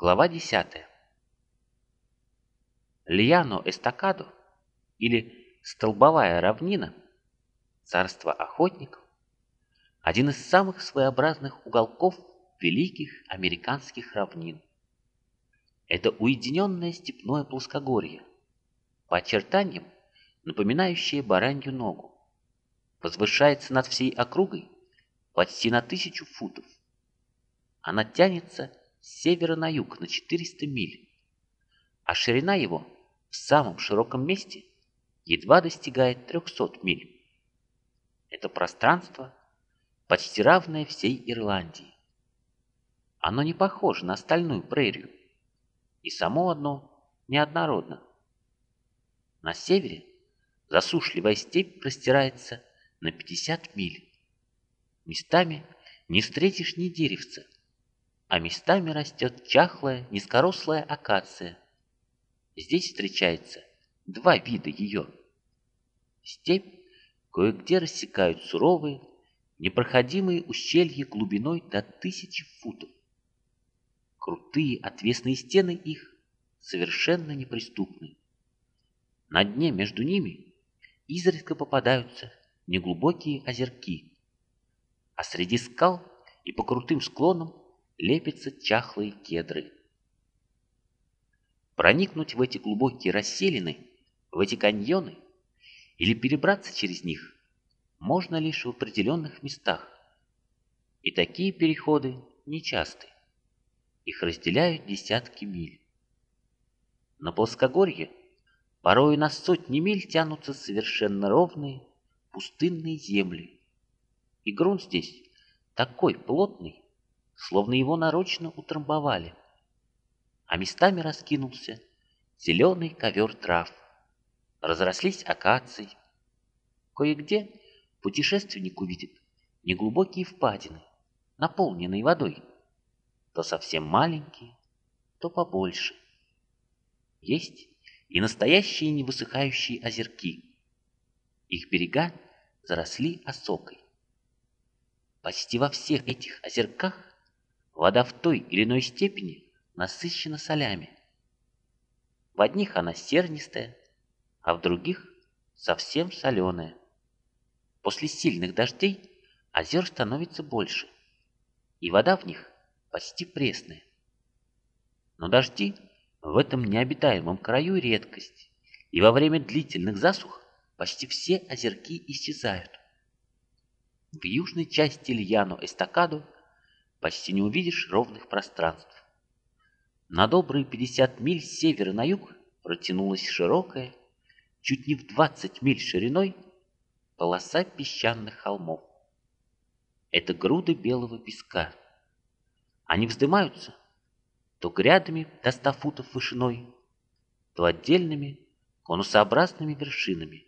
Глава 10. Льяно-эстакадо или столбовая равнина, царство охотников, один из самых своеобразных уголков великих американских равнин. Это уединенное степное плоскогорье, по очертаниям напоминающее баранью ногу, возвышается над всей округой почти на тысячу футов. Она тянется с севера на юг на 400 миль, а ширина его в самом широком месте едва достигает 300 миль. Это пространство почти равное всей Ирландии. Оно не похоже на остальную прерию, и само одно неоднородно. На севере засушливая степь простирается на 50 миль. Местами не встретишь ни деревца, а местами растет чахлая, низкорослая акация. Здесь встречается два вида ее. Степь кое-где рассекают суровые, непроходимые ущелья глубиной до тысячи футов. Крутые отвесные стены их совершенно неприступны. На дне между ними изредка попадаются неглубокие озерки, а среди скал и по крутым склонам лепятся чахлые кедры. Проникнуть в эти глубокие расселины, в эти каньоны или перебраться через них можно лишь в определенных местах. И такие переходы нечасты. Их разделяют десятки миль. На плоскогорье порой на сотни миль тянутся совершенно ровные пустынные земли. И грунт здесь такой плотный, словно его нарочно утрамбовали. А местами раскинулся зеленый ковер трав. Разрослись акации. Кое-где путешественник увидит неглубокие впадины, наполненные водой, то совсем маленькие, то побольше. Есть и настоящие невысыхающие озерки. Их берега заросли осокой. Почти во всех этих озерках Вода в той или иной степени насыщена солями. В одних она сернистая, а в других совсем соленая. После сильных дождей озер становится больше, и вода в них почти пресная. Но дожди в этом необитаемом краю редкость, и во время длительных засух почти все озерки исчезают. В южной части Льяно-Эстакаду почти не увидишь ровных пространств. На добрые 50 миль с севера на юг протянулась широкая, чуть не в 20 миль шириной, полоса песчаных холмов. Это груды белого песка. Они вздымаются то грядами до 100 футов вышиной, то отдельными конусообразными вершинами.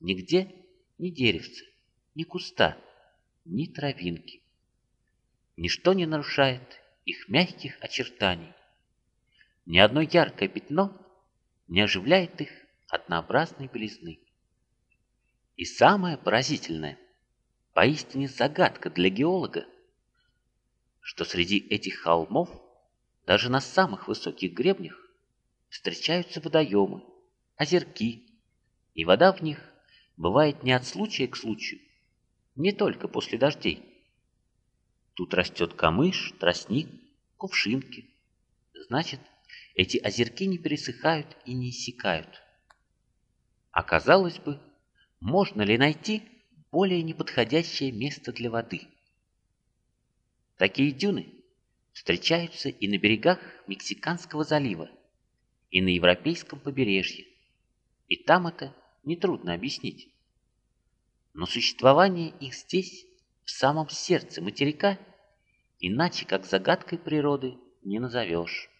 Нигде ни деревца, ни куста, ни травинки. Ничто не нарушает их мягких очертаний. Ни одно яркое пятно не оживляет их однообразной белизны. И самое поразительное, поистине загадка для геолога, что среди этих холмов, даже на самых высоких гребнях, встречаются водоемы, озерки, и вода в них бывает не от случая к случаю, не только после дождей, Тут растет камыш, тростник, кувшинки. Значит, эти озерки не пересыхают и не иссякают. Оказалось бы, можно ли найти более неподходящее место для воды? Такие дюны встречаются и на берегах Мексиканского залива, и на Европейском побережье. И там это нетрудно объяснить. Но существование их здесь в самом сердце материка, иначе как загадкой природы не назовешь.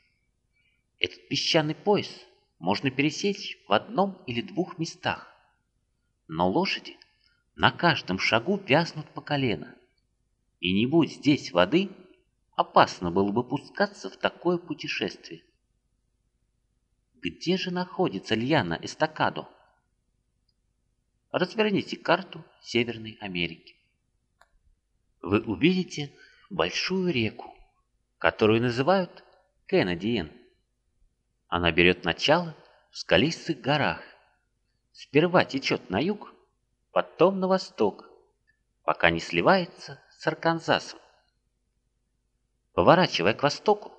Этот песчаный пояс можно пересечь в одном или двух местах, но лошади на каждом шагу вязнут по колено. И не будь здесь воды, опасно было бы пускаться в такое путешествие. Где же находится Льяна Эстакадо? Разверните карту Северной Америки вы увидите большую реку, которую называют Кеннедиен. Она берет начало в скалистых горах. Сперва течет на юг, потом на восток, пока не сливается с Арканзасом. Поворачивая к востоку,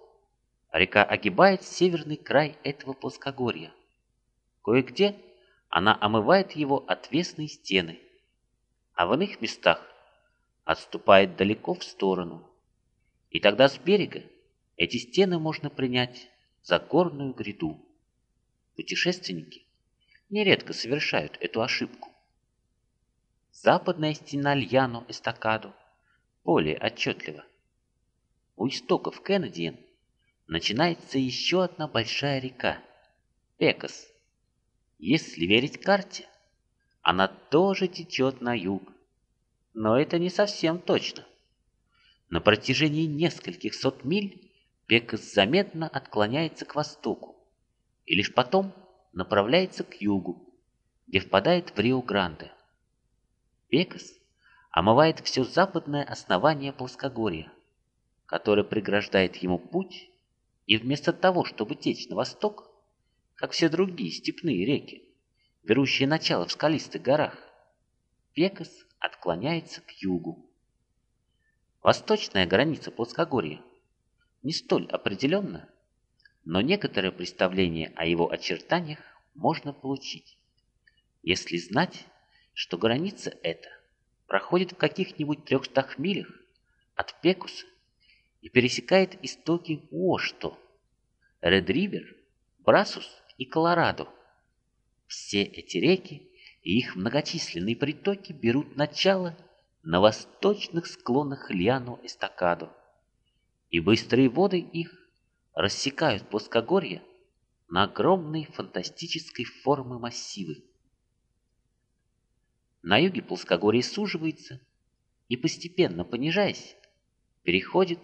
река огибает северный край этого плоскогорья. Кое-где она омывает его отвесные стены, а в иных местах отступает далеко в сторону. И тогда с берега эти стены можно принять за горную гряду. Путешественники нередко совершают эту ошибку. Западная стена Льяно-Эстакадо более отчетлива. У истоков Кеннедиен начинается еще одна большая река – Пекас. Если верить карте, она тоже течет на юг. Но это не совсем точно. На протяжении нескольких сот миль Пекас заметно отклоняется к востоку и лишь потом направляется к югу, где впадает в Рио-Гранде. Пекас омывает все западное основание плоскогорья, которое преграждает ему путь, и вместо того, чтобы течь на восток, как все другие степные реки, берущие начало в скалистых горах, Пекас отклоняется к югу. Восточная граница плоскогорья не столь определенна, но некоторое представление о его очертаниях можно получить, если знать, что граница эта проходит в каких-нибудь трехстах милях от Пекуса и пересекает истоки Уошто, Ред-Ривер, Брасус и Колорадо. Все эти реки их многочисленные притоки берут начало на восточных склонах Льяно-Эстакадо, и быстрые воды их рассекают плоскогорье на огромные фантастической формы массивы. На юге плоскогорье суживается и, постепенно понижаясь, переходит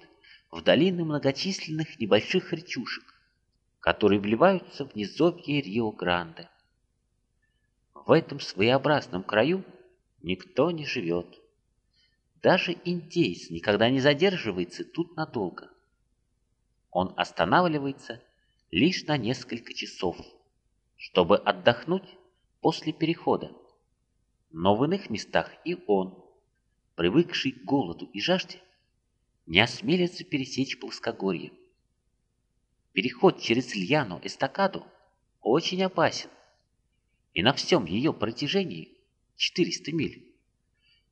в долины многочисленных небольших речушек, которые вливаются в низовье Рио-Гранде. В этом своеобразном краю никто не живет. Даже индейец никогда не задерживается тут надолго. Он останавливается лишь на несколько часов, чтобы отдохнуть после перехода. Но в иных местах и он, привыкший к голоду и жажде, не осмелится пересечь плоскогорье. Переход через Льяну-Эстакаду очень опасен, и на всем ее протяжении 400 миль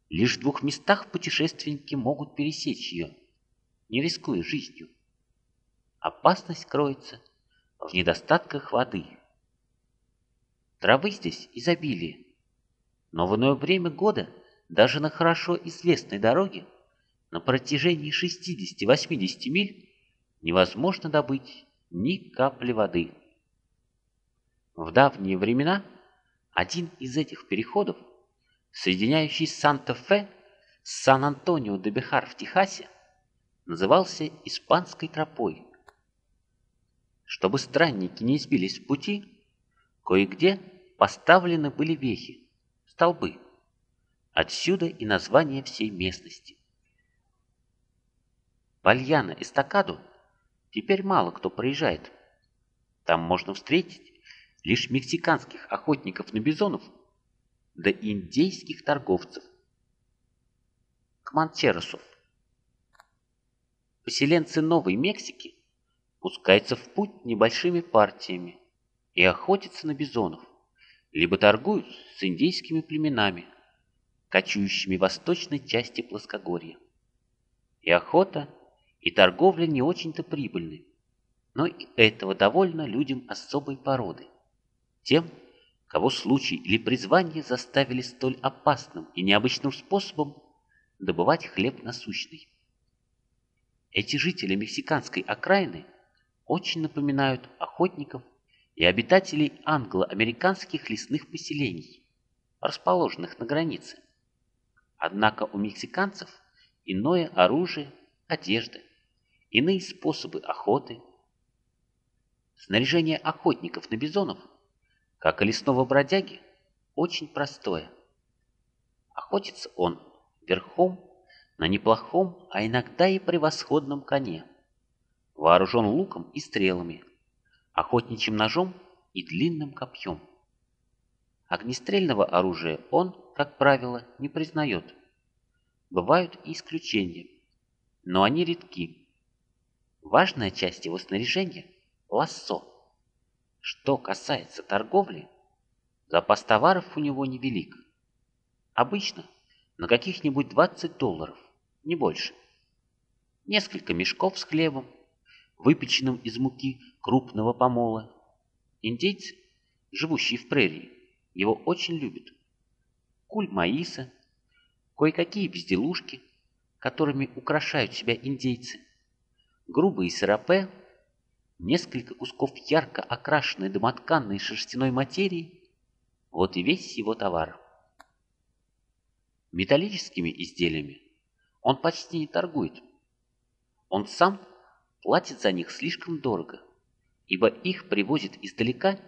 Лишь в двух местах путешественники могут пересечь ее, не рискуя жизнью. Опасность кроется в недостатках воды. Травы здесь изобилие, но в иное время года даже на хорошо известной дороге на протяжении 60-80 миль невозможно добыть ни капли воды. В давние времена один из этих переходов соединяющий Санта-Фе с Сан-Антонио-де-Бехар в Техасе, назывался Испанской тропой. Чтобы странники не сбились в пути, кое-где поставлены были вехи, столбы. Отсюда и название всей местности. Бальяна Эстакаду теперь мало кто проезжает. Там можно встретить лишь мексиканских охотников на бизонов до индейских торговцев. Кманчеросов. Поселенцы Новой Мексики пускаются в путь небольшими партиями и охотятся на бизонов, либо торгуют с индейскими племенами, кочующими в восточной части плоскогорья. И охота, и торговля не очень-то прибыльны, но и этого довольно людям особой породы, тем, кого случай или призвание заставили столь опасным и необычным способом добывать хлеб насущный. Эти жители мексиканской окраины очень напоминают охотников и обитателей англо-американских лесных поселений, расположенных на границе. Однако у мексиканцев иное оружие, одежда, иные способы охоты. Снаряжение охотников на бизонов – как и лесного бродяги, очень простое. Охотится он верхом на неплохом, а иногда и превосходном коне. вооружен луком и стрелами, охотничьим ножом и длинным копьем. Огнестрельного оружия он, как правило, не признает. Бывают и исключения, но они редки. Важная часть его снаряжения – лассо. Что касается торговли, запас товаров у него невелик. Обычно на каких-нибудь 20 долларов, не больше. Несколько мешков с хлебом, выпеченным из муки крупного помола. Индейцы, живущие в прерии, его очень любят. Куль маиса, кое-какие безделушки, которыми украшают себя индейцы, грубые сарапе, несколько кусков ярко окрашенной домотканной шерстяной материи – вот и весь его товар. Металлическими изделиями он почти не торгует. Он сам платит за них слишком дорого, ибо их привозят издалека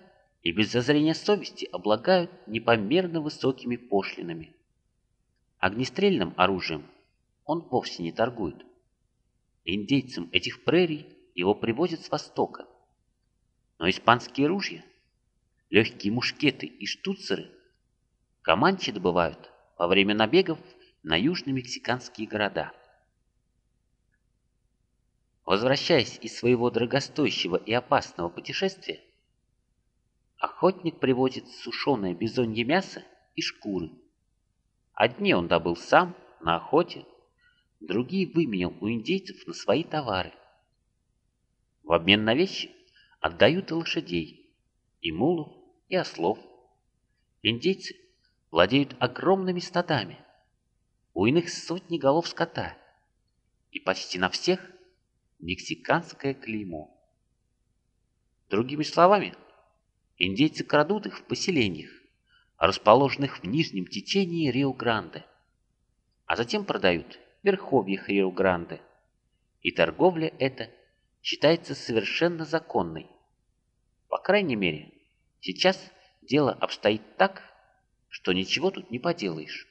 и без зазрения совести облагают непомерно высокими пошлинами. Огнестрельным оружием он вовсе не торгует. Индейцам этих прерий его привозят с востока. Но испанские ружья, легкие мушкеты и штуцеры команчи добывают во время набегов на южно-мексиканские города. Возвращаясь из своего дорогостоящего и опасного путешествия, охотник привозит сушеное бизонье мясо и шкуры. Одни он добыл сам, на охоте, другие выменял у индейцев на свои товары. В обмен на вещи отдают и лошадей, и мулов, и ослов. Индейцы владеют огромными стадами, у иных сотни голов скота, и почти на всех мексиканское клеймо. Другими словами, индейцы крадут их в поселениях, расположенных в нижнем течении Рио-Гранде, а затем продают в верховьях Рио-Гранде, и торговля эта считается совершенно законной. По крайней мере, сейчас дело обстоит так, что ничего тут не поделаешь.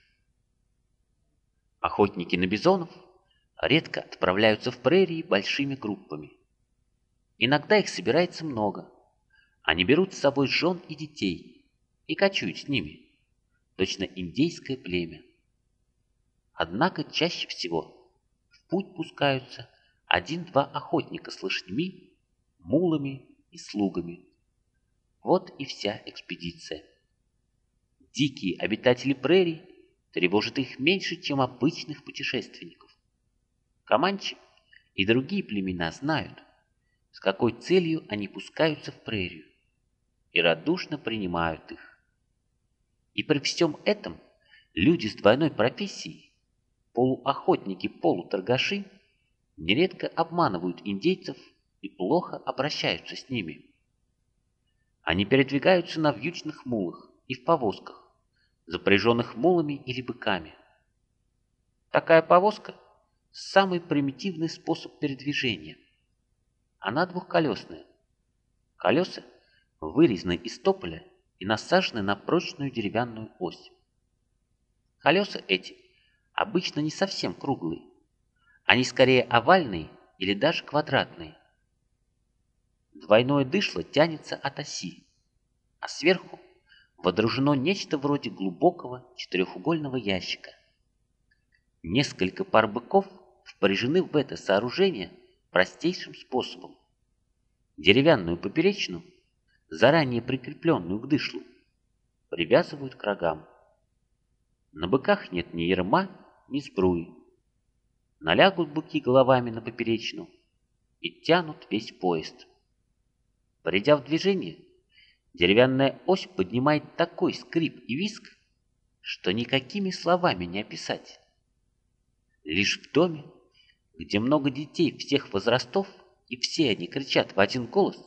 Охотники на бизонов редко отправляются в прерии большими группами. Иногда их собирается много. Они берут с собой жен и детей и кочуют с ними, точно индейское племя. Однако чаще всего в путь пускаются один-два охотника с лошадьми, мулами и слугами. Вот и вся экспедиция. Дикие обитатели прерий тревожат их меньше, чем обычных путешественников. Команчи и другие племена знают, с какой целью они пускаются в прерию, и радушно принимают их. И при всем этом люди с двойной профессией, полуохотники-полуторгаши, нередко обманывают индейцев и плохо обращаются с ними. Они передвигаются на вьючных мулах и в повозках, запряженных мулами или быками. Такая повозка – самый примитивный способ передвижения. Она двухколесная. Колеса вырезаны из тополя и насажены на прочную деревянную ось. Колеса эти обычно не совсем круглые. Они скорее овальные или даже квадратные. Двойное дышло тянется от оси, а сверху водружено нечто вроде глубокого четырехугольного ящика. Несколько пар быков впряжены в это сооружение простейшим способом. Деревянную поперечную, заранее прикрепленную к дышлу, привязывают к рогам. На быках нет ни ерма, ни сбруи. Налягут быки головами на поперечную и тянут весь поезд. Придя в движение, Деревянная ось поднимает такой скрип и виск, что никакими словами не описать. Лишь в доме, где много детей всех возрастов, и все они кричат в один голос,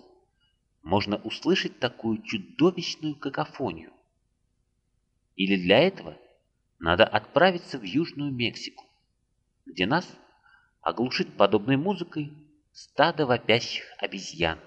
можно услышать такую чудовищную какофонию. Или для этого надо отправиться в Южную Мексику, где нас оглушит подобной музыкой стадо вопящих обезьян.